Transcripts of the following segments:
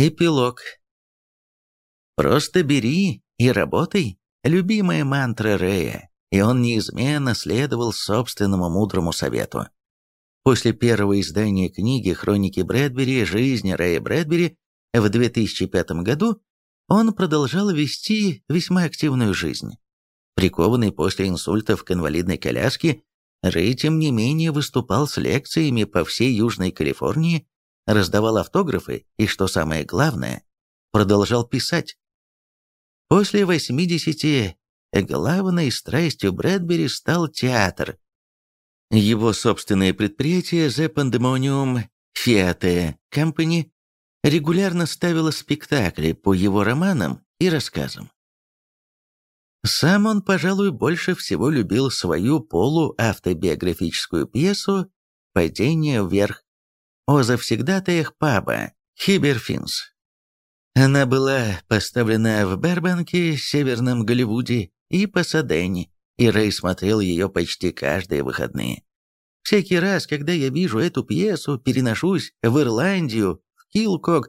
Эпилог. «Просто бери и работай» — любимая мантра Рэя, и он неизменно следовал собственному мудрому совету. После первого издания книги «Хроники Брэдбери. Жизнь Рэя Брэдбери» в 2005 году он продолжал вести весьма активную жизнь. Прикованный после инсультов к инвалидной коляске, Рэй, тем не менее, выступал с лекциями по всей Южной Калифорнии раздавал автографы и, что самое главное, продолжал писать. После 80 главной страстью Брэдбери стал театр. Его собственное предприятие The Pandemonium Theatre Company регулярно ставило спектакли по его романам и рассказам. Сам он, пожалуй, больше всего любил свою полуавтобиографическую пьесу «Падение вверх» о завсегдатаях паба Хиберфинс. Она была поставлена в Бербанке, Северном Голливуде и Пасадене, и Рэй смотрел ее почти каждые выходные. Всякий раз, когда я вижу эту пьесу, переношусь в Ирландию, в Килкок,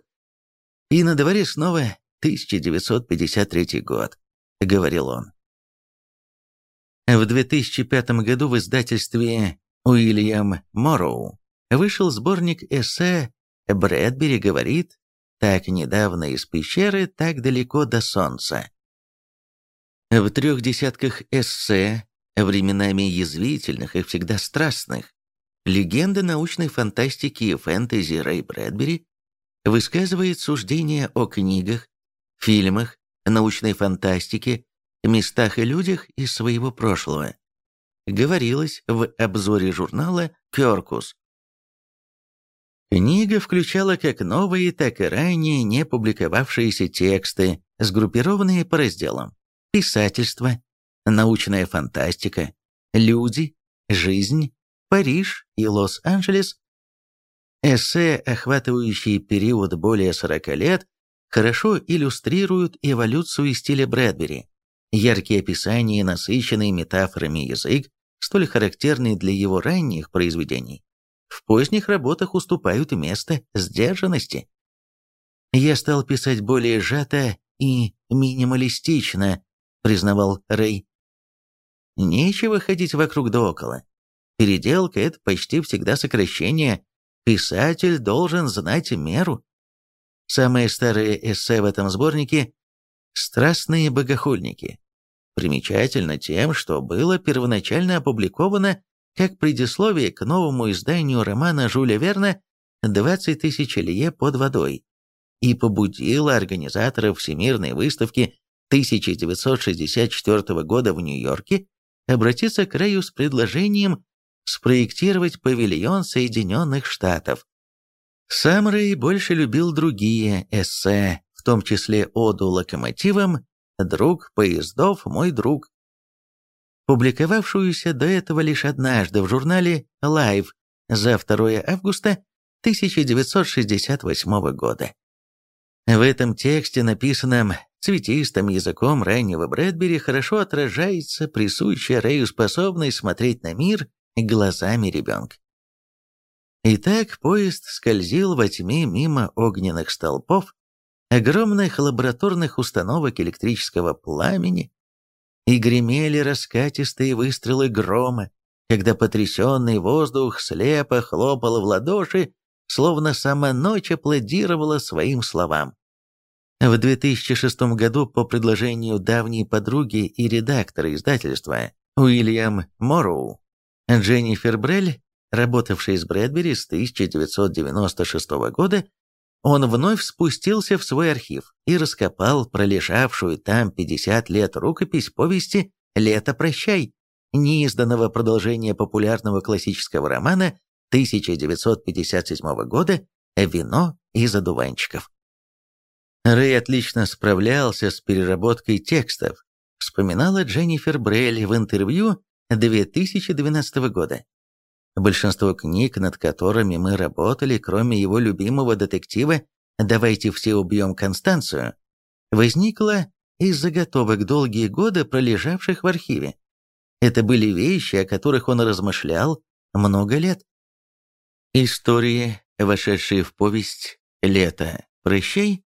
и на дворе снова 1953 год, — говорил он. В 2005 году в издательстве Уильям Морроу вышел сборник эссе «Брэдбери говорит, так недавно из пещеры, так далеко до солнца». В трех десятках эссе, временами язвительных и всегда страстных, легенда научной фантастики и фэнтези Рэй Брэдбери высказывает суждения о книгах, фильмах, научной фантастике, местах и людях из своего прошлого. Говорилось в обзоре журнала «Кёркус», Книга включала как новые, так и ранее не публиковавшиеся тексты, сгруппированные по разделам. Писательство, научная фантастика, люди, жизнь, Париж и Лос-Анджелес. Эссе, охватывающие период более 40 лет, хорошо иллюстрируют эволюцию стиля Брэдбери. Яркие описания и насыщенный метафорами язык, столь характерный для его ранних произведений, в поздних работах уступают место сдержанности. «Я стал писать более сжато и минималистично», — признавал Рэй. «Нечего ходить вокруг да около. Переделка — это почти всегда сокращение. Писатель должен знать меру». Самое старое эссе в этом сборнике «Страстные богохульники». Примечательно тем, что было первоначально опубликовано как предисловие к новому изданию романа Жюля Верна «20 тысяч лье под водой» и побудила организаторов Всемирной выставки 1964 года в Нью-Йорке обратиться к Рэю с предложением спроектировать павильон Соединенных Штатов. Сам Рэй больше любил другие эссе, в том числе оду локомотивам «Друг поездов, мой друг», публиковавшуюся до этого лишь однажды в журнале Life за 2 августа 1968 года. В этом тексте, написанном цветистым языком раннего Брэдбери, хорошо отражается присущая Рэю способность смотреть на мир глазами ребенка. Итак, поезд скользил во тьме мимо огненных столпов, огромных лабораторных установок электрического пламени, и гремели раскатистые выстрелы грома, когда потрясенный воздух слепо хлопал в ладоши, словно сама ночь аплодировала своим словам. В 2006 году по предложению давней подруги и редактора издательства Уильям Морроу, Дженнифер Брель, работавшей с Брэдбери с 1996 года, он вновь спустился в свой архив и раскопал пролежавшую там 50 лет рукопись повести «Лето прощай», неизданного продолжения популярного классического романа 1957 года «Вино из одуванчиков». Рэй отлично справлялся с переработкой текстов, вспоминала Дженнифер Брелли в интервью 2012 года. Большинство книг, над которыми мы работали, кроме его любимого детектива «Давайте все убьем Констанцию», возникло из заготовок долгие годы, пролежавших в архиве. Это были вещи, о которых он размышлял много лет. Истории, вошедшие в повесть «Лето», «Прощай»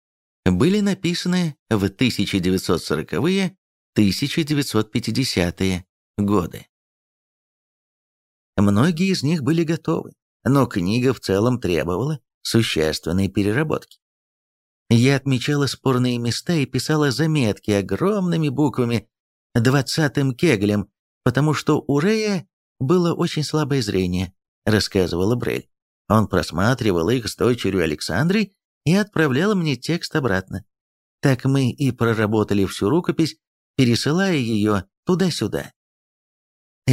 были написаны в 1940-е, 1950-е годы. Многие из них были готовы, но книга в целом требовала существенной переработки. Я отмечала спорные места и писала заметки огромными буквами, двадцатым кеглем, потому что у Рея было очень слабое зрение, рассказывала Брель. Он просматривал их с дочерью Александрой и отправлял мне текст обратно. Так мы и проработали всю рукопись, пересылая ее туда-сюда.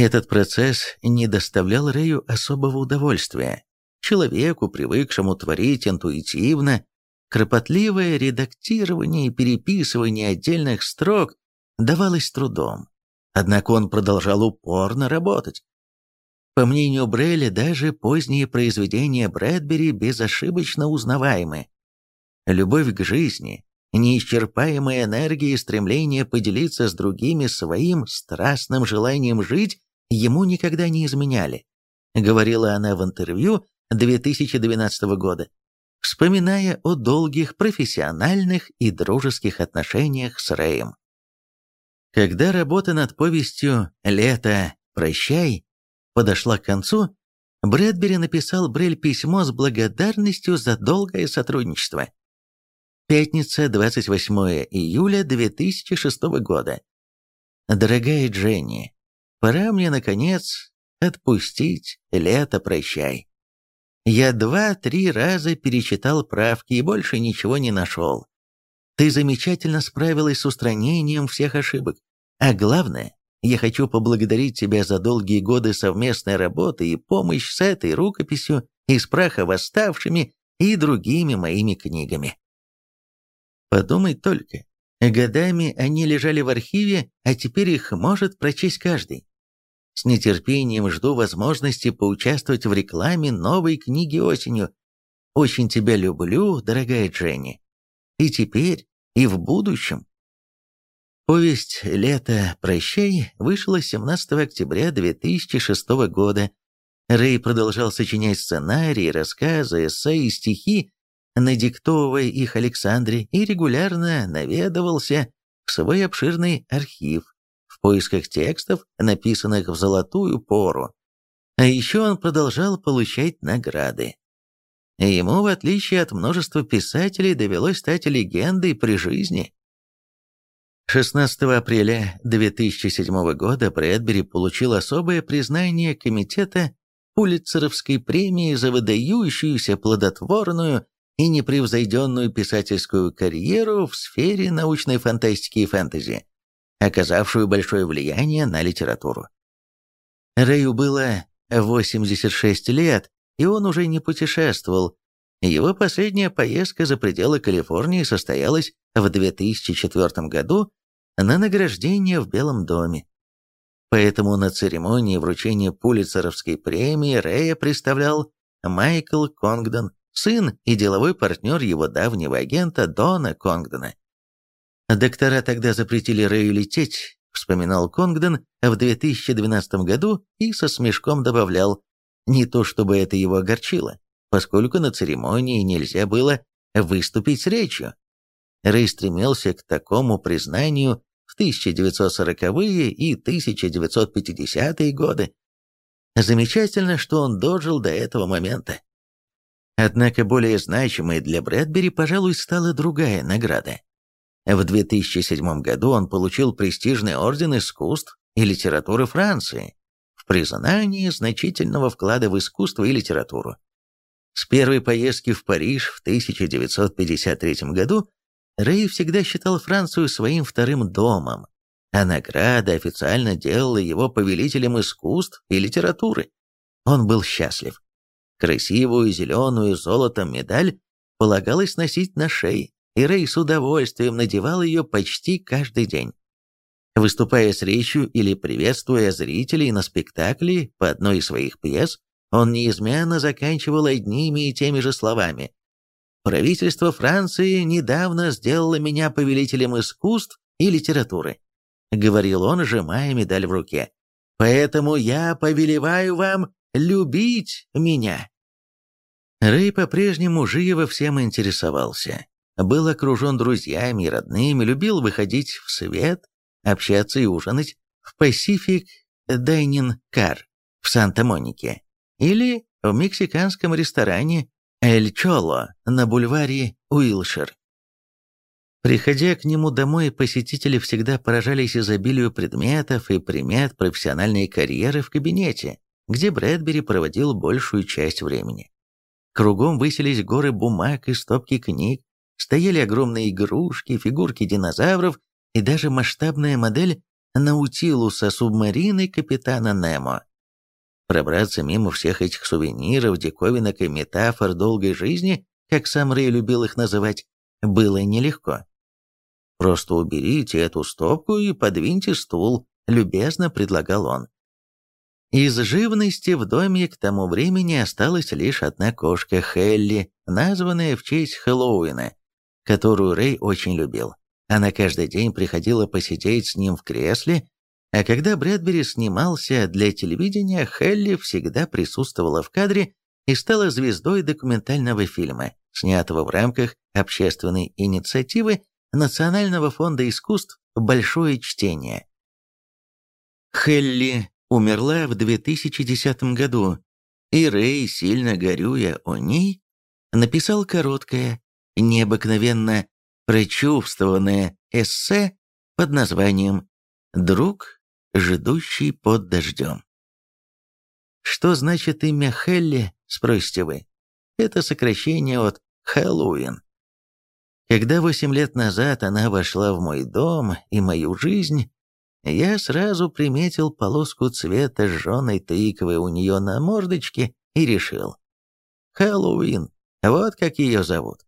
Этот процесс не доставлял Рэю особого удовольствия. Человеку, привыкшему творить интуитивно, кропотливое редактирование и переписывание отдельных строк давалось трудом. Однако он продолжал упорно работать. По мнению Брейля, даже поздние произведения Брэдбери безошибочно узнаваемы. Любовь к жизни, неисчерпаемая энергия и стремление поделиться с другими своим страстным желанием жить ему никогда не изменяли, говорила она в интервью 2012 года, вспоминая о долгих профессиональных и дружеских отношениях с Рэем. Когда работа над повестью «Лето, прощай» подошла к концу, Брэдбери написал Брель письмо с благодарностью за долгое сотрудничество. Пятница, 28 июля 2006 года. Дорогая Дженни, Пора мне, наконец, отпустить лето прощай. Я два-три раза перечитал правки и больше ничего не нашел. Ты замечательно справилась с устранением всех ошибок. А главное, я хочу поблагодарить тебя за долгие годы совместной работы и помощь с этой рукописью из праха восставшими и другими моими книгами. Подумай только, годами они лежали в архиве, а теперь их может прочесть каждый. С нетерпением жду возможности поучаствовать в рекламе новой книги осенью. Очень тебя люблю, дорогая Дженни. И теперь, и в будущем. Повесть «Лето, прощай» вышла 17 октября 2006 года. Рэй продолжал сочинять сценарии, рассказы, эссе и стихи, надиктовывая их Александре, и регулярно наведывался в свой обширный архив, в поисках текстов, написанных в золотую пору. А еще он продолжал получать награды. Ему, в отличие от множества писателей, довелось стать легендой при жизни. 16 апреля 2007 года Брэдбери получил особое признание комитета Пулитцеровской премии за выдающуюся плодотворную и непревзойденную писательскую карьеру в сфере научной фантастики и фэнтези оказавшую большое влияние на литературу. Рэю было 86 лет, и он уже не путешествовал. Его последняя поездка за пределы Калифорнии состоялась в 2004 году на награждение в Белом доме. Поэтому на церемонии вручения Пулитцеровской премии Рэя представлял Майкл Конгдон, сын и деловой партнер его давнего агента Дона Конгдона. Доктора тогда запретили Рэю лететь, вспоминал Конгдон в 2012 году и со смешком добавлял, не то чтобы это его огорчило, поскольку на церемонии нельзя было выступить с речью. Рэй стремился к такому признанию в 1940-е и 1950-е годы. Замечательно, что он дожил до этого момента. Однако более значимой для Брэдбери, пожалуй, стала другая награда. В 2007 году он получил престижный орден искусств и литературы Франции в признании значительного вклада в искусство и литературу. С первой поездки в Париж в 1953 году Рэй всегда считал Францию своим вторым домом, а награда официально делала его повелителем искусств и литературы. Он был счастлив. Красивую зеленую золотом медаль полагалось носить на шее, и Рэй с удовольствием надевал ее почти каждый день. Выступая с речью или приветствуя зрителей на спектакле по одной из своих пьес, он неизменно заканчивал одними и теми же словами. «Правительство Франции недавно сделало меня повелителем искусств и литературы», — говорил он, сжимая медаль в руке. «Поэтому я повелеваю вам любить меня». Рэй по-прежнему живо всем интересовался. Был окружен друзьями и родными, любил выходить в свет, общаться и ужинать в Pacific Dining Car в Санта-Монике или в мексиканском ресторане «Эль Чоло» на бульваре Уилшир. Приходя к нему домой, посетители всегда поражались изобилию предметов и примет профессиональной карьеры в кабинете, где Брэдбери проводил большую часть времени. Кругом высились горы бумаг и стопки книг, стояли огромные игрушки, фигурки динозавров и даже масштабная модель Наутилуса субмарины капитана Немо. Пробраться мимо всех этих сувениров, диковинок и метафор долгой жизни, как сам Рэй любил их называть, было нелегко. «Просто уберите эту стопку и подвиньте стул», — любезно предлагал он. Из живности в доме к тому времени осталась лишь одна кошка Хелли, названная в честь Хэллоуина, которую Рэй очень любил. Она каждый день приходила посидеть с ним в кресле, а когда Брэдбери снимался для телевидения, Хелли всегда присутствовала в кадре и стала звездой документального фильма, снятого в рамках общественной инициативы Национального фонда искусств «Большое чтение». Хелли умерла в 2010 году, и Рэй, сильно горюя о ней, написал короткое, необыкновенно прочувствованное эссе под названием «Друг, ждущий под дождем». Что значит имя Хелли, спросите вы? Это сокращение от Хэллоуин. Когда восемь лет назад она вошла в мой дом и мою жизнь, я сразу приметил полоску цвета жженой тыквы у нее на мордочке и решил. Хэллоуин, вот как ее зовут.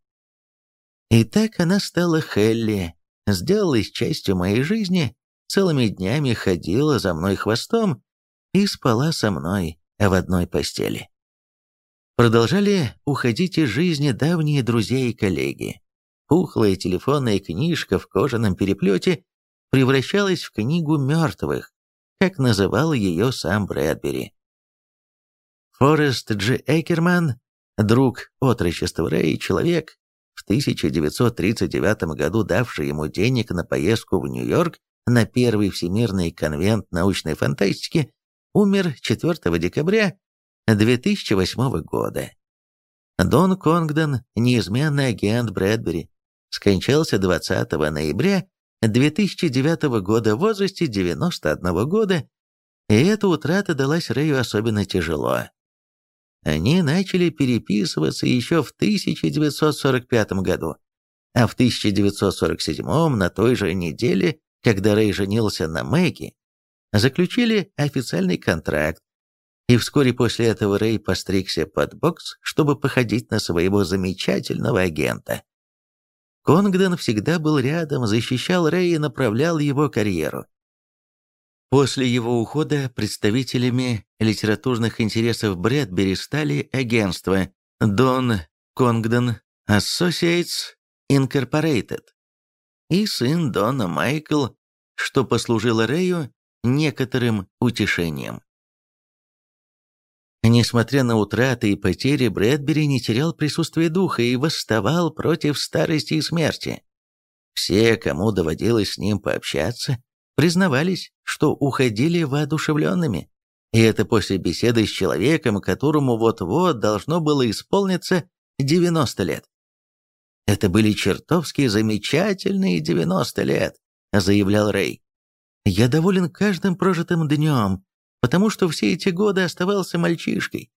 И так она стала Хелли, сделалась частью моей жизни, целыми днями ходила за мной хвостом и спала со мной в одной постели. Продолжали уходить из жизни давние друзья и коллеги. Пухлая телефонная книжка в кожаном переплете превращалась в книгу мертвых, как называл ее сам Брэдбери. Форест Дж. Экерман, друг отрочества Рэй, человек, в 1939 году давший ему денег на поездку в Нью-Йорк на первый Всемирный конвент научной фантастики, умер 4 декабря 2008 года. Дон Конгдон, неизменный агент Брэдбери, скончался 20 ноября 2009 года в возрасте 91 года, и эта утрата далась Рэю особенно тяжело. Они начали переписываться еще в 1945 году, а в 1947 на той же неделе, когда Рэй женился на Мэгги, заключили официальный контракт, и вскоре после этого Рэй постригся под бокс, чтобы походить на своего замечательного агента. Конгден всегда был рядом, защищал Рэя и направлял его карьеру. После его ухода представителями литературных интересов Брэдбери стали агентства Don Congdon Associates Incorporated и сын Дона Майкл, что послужило Рэю некоторым утешением. Несмотря на утраты и потери, Брэдбери не терял присутствие духа и восставал против старости и смерти. Все, кому доводилось с ним пообщаться, признавались, что уходили воодушевленными. И это после беседы с человеком, которому вот-вот должно было исполниться 90 лет. «Это были чертовски замечательные 90 лет», — заявлял Рэй. «Я доволен каждым прожитым днем, потому что все эти годы оставался мальчишкой.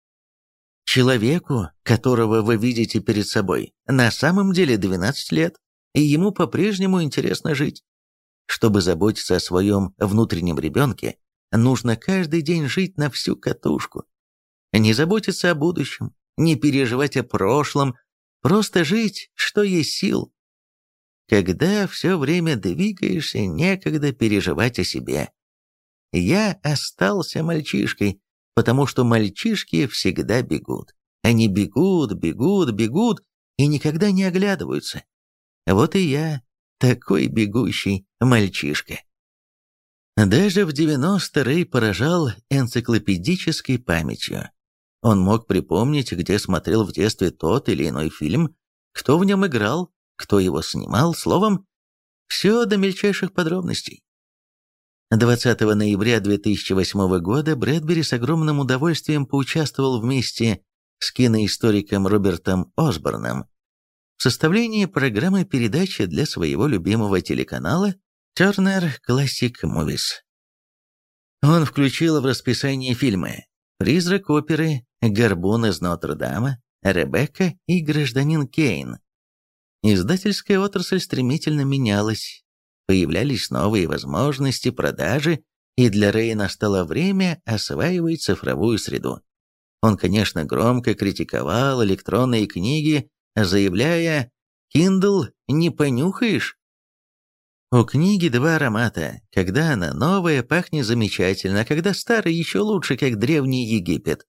Человеку, которого вы видите перед собой, на самом деле 12 лет, и ему по-прежнему интересно жить. Чтобы заботиться о своем внутреннем ребенке, нужно каждый день жить на всю катушку. Не заботиться о будущем, не переживать о прошлом, просто жить, что есть сил. Когда все время двигаешься, некогда переживать о себе. Я остался мальчишкой, потому что мальчишки всегда бегут. Они бегут, бегут, бегут и никогда не оглядываются. Вот и я такой бегущий мальчишка. Даже в 90 Рэй поражал энциклопедической памятью. Он мог припомнить, где смотрел в детстве тот или иной фильм, кто в нем играл, кто его снимал, словом, все до мельчайших подробностей. 20 ноября 2008 года Брэдбери с огромным удовольствием поучаствовал вместе с киноисториком Робертом Осборном в составлении программы передачи для своего любимого телеканала Turner Classic Movies. Он включил в расписание фильмы «Призрак оперы», «Горбун из Нотр-Дама», «Ребекка» и «Гражданин Кейн». Издательская отрасль стремительно менялась, появлялись новые возможности продажи, и для Рэя настало время осваивать цифровую среду. Он, конечно, громко критиковал электронные книги, заявляя «Kindle не понюхаешь?» У книги два аромата. Когда она новая, пахнет замечательно, а когда старая, еще лучше, как древний Египет.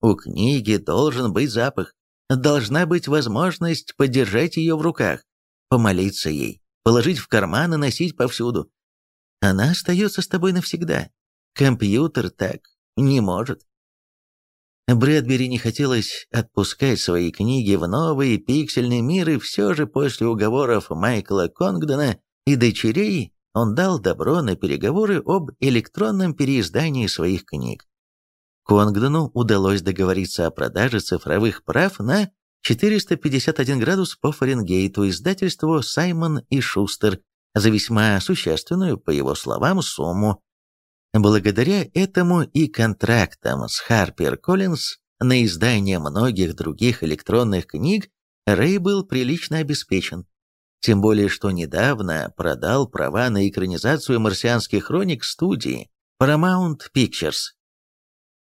У книги должен быть запах. Должна быть возможность подержать ее в руках, помолиться ей, положить в карман и носить повсюду. Она остается с тобой навсегда. Компьютер так не может. Брэдбери не хотелось отпускать свои книги в новый пиксельный мир, и все же после уговоров Майкла Конгдона и дочерей он дал добро на переговоры об электронном переиздании своих книг. Конгдону удалось договориться о продаже цифровых прав на 451 градус по Фаренгейту издательству «Саймон и Шустер» за весьма существенную, по его словам, сумму. Благодаря этому и контрактам с Harper Collins на издание многих других электронных книг Рэй был прилично обеспечен. Тем более, что недавно продал права на экранизацию марсианских хроник студии Paramount Pictures.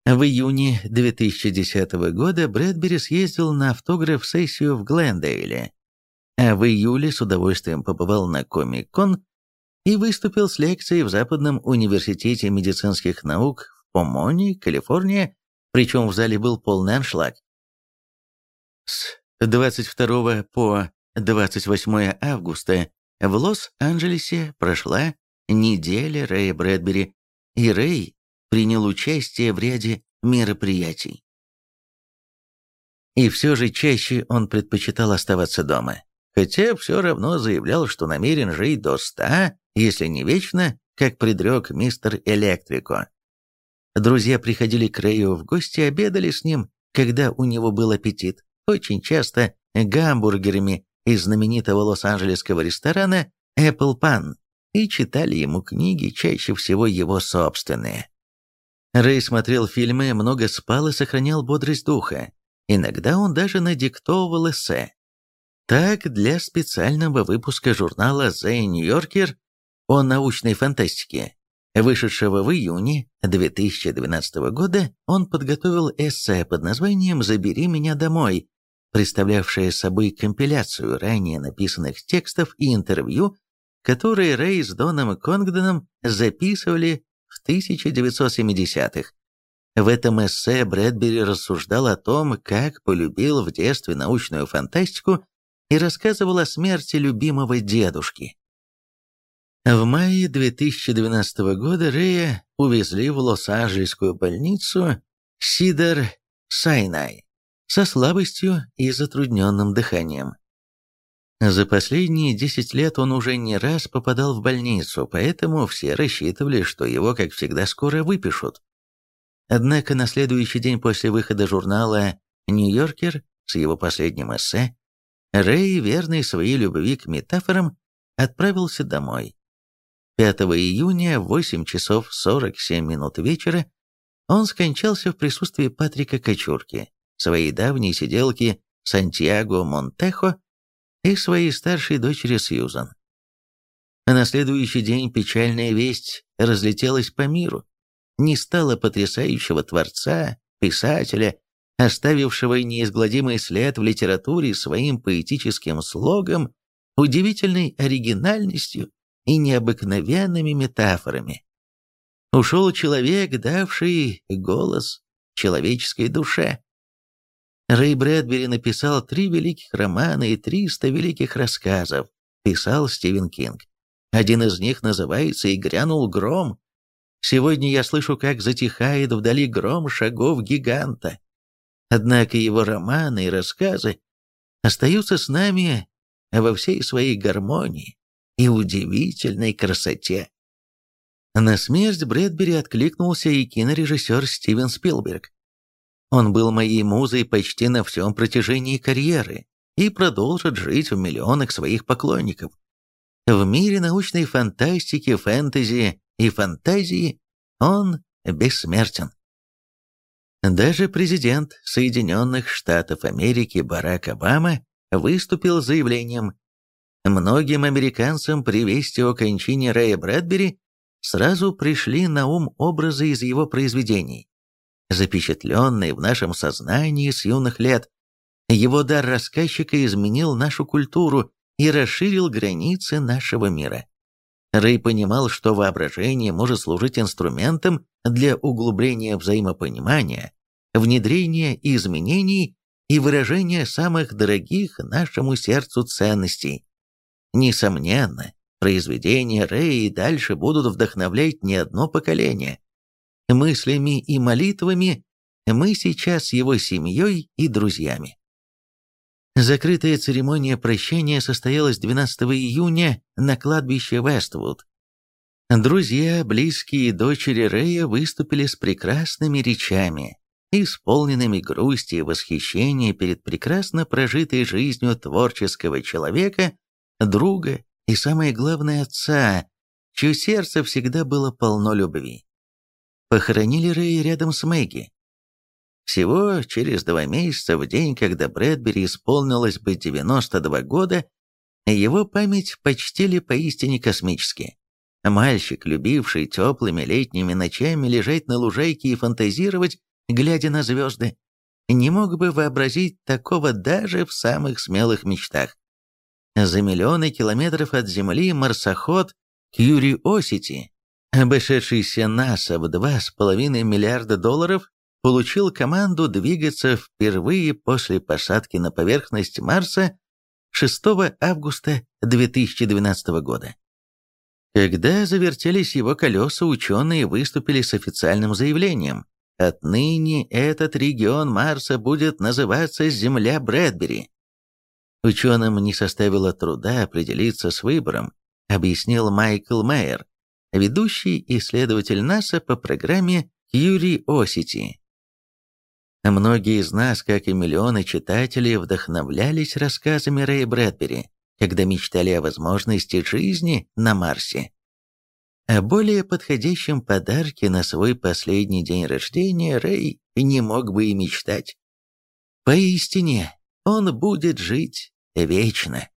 В июне 2010 года Брэдбери съездил на автограф-сессию в Глендейле, а в июле с удовольствием побывал на Комик-кон и выступил с лекцией в Западном университете медицинских наук в Помоне, Калифорния, причем в зале был полный аншлаг. С 22 по 28 августа в Лос-Анджелесе прошла неделя Рэя Брэдбери, и Рэй принял участие в ряде мероприятий. И все же чаще он предпочитал оставаться дома, хотя все равно заявлял, что намерен жить до ста, если не вечно, как предрек мистер Электрико. Друзья приходили к Рэю в гости, обедали с ним, когда у него был аппетит, очень часто гамбургерами из знаменитого лос-анджелесского ресторана Apple Pan и читали ему книги, чаще всего его собственные. Рэй смотрел фильмы, много спал и сохранял бодрость духа. Иногда он даже надиктовывал эссе. Так, для специального выпуска журнала The New Yorker о научной фантастике, вышедшего в июне 2012 года, он подготовил эссе под названием «Забери меня домой», представлявшая собой компиляцию ранее написанных текстов и интервью, которые Рэй с Доном Конгдоном записывали в 1970-х. В этом эссе Брэдбери рассуждал о том, как полюбил в детстве научную фантастику и рассказывал о смерти любимого дедушки. В мае 2012 года Рэя увезли в Лос-Анджелесскую больницу Сидер Сайнай со слабостью и затрудненным дыханием. За последние 10 лет он уже не раз попадал в больницу, поэтому все рассчитывали, что его, как всегда, скоро выпишут. Однако на следующий день после выхода журнала «Нью-Йоркер» с его последним эссе, Рэй, верный своей любви к метафорам, отправился домой. 5 июня в 8 часов 47 минут вечера он скончался в присутствии Патрика Кочурки, своей давней сиделки Сантьяго Монтехо и своей старшей дочери Сьюзан. А на следующий день печальная весть разлетелась по миру. Не стало потрясающего творца, писателя, оставившего неизгладимый след в литературе своим поэтическим слогом, удивительной оригинальностью и необыкновенными метафорами. Ушел человек, давший голос человеческой душе. Рэй Брэдбери написал три великих романа и триста великих рассказов, писал Стивен Кинг. Один из них называется «И грянул гром». Сегодня я слышу, как затихает вдали гром шагов гиганта. Однако его романы и рассказы остаются с нами во всей своей гармонии и удивительной красоте. На смерть Брэдбери откликнулся и кинорежиссер Стивен Спилберг. Он был моей музой почти на всем протяжении карьеры и продолжит жить в миллионах своих поклонников. В мире научной фантастики, фэнтези и фантазии он бессмертен. Даже президент Соединенных Штатов Америки Барак Обама выступил с заявлением Многим американцам при вести о кончине Рэя Брэдбери сразу пришли на ум образы из его произведений, запечатленные в нашем сознании с юных лет. Его дар рассказчика изменил нашу культуру и расширил границы нашего мира. Рэй понимал, что воображение может служить инструментом для углубления взаимопонимания, внедрения изменений и выражения самых дорогих нашему сердцу ценностей. Несомненно, произведения Рэя и дальше будут вдохновлять не одно поколение. Мыслями и молитвами мы сейчас с его семьей и друзьями. Закрытая церемония прощания состоялась 12 июня на кладбище Вествуд. Друзья, близкие и дочери Рэя выступили с прекрасными речами, исполненными грусти и восхищения перед прекрасно прожитой жизнью творческого человека, друга и, самое главное, отца, чье сердце всегда было полно любви. Похоронили Рэя рядом с Мэгги. Всего через два месяца, в день, когда Брэдбери исполнилось бы 92 года, его память почтили поистине космически. Мальчик, любивший теплыми летними ночами лежать на лужайке и фантазировать, глядя на звезды, не мог бы вообразить такого даже в самых смелых мечтах. За миллионы километров от Земли марсоход Curiosity, обошедшийся НАСА в 2,5 миллиарда долларов, получил команду двигаться впервые после посадки на поверхность Марса 6 августа 2012 года. Когда завертелись его колеса, ученые выступили с официальным заявлением. Отныне этот регион Марса будет называться Земля Брэдбери. Ученым не составило труда определиться с выбором, объяснил Майкл Майер, ведущий исследователь НАСА по программе Curiosity. Многие из нас, как и миллионы читателей, вдохновлялись рассказами Рэя Брэдбери, когда мечтали о возможности жизни на Марсе. О более подходящем подарке на свой последний день рождения Рэй не мог бы и мечтать. Поистине, он будет жить вечно.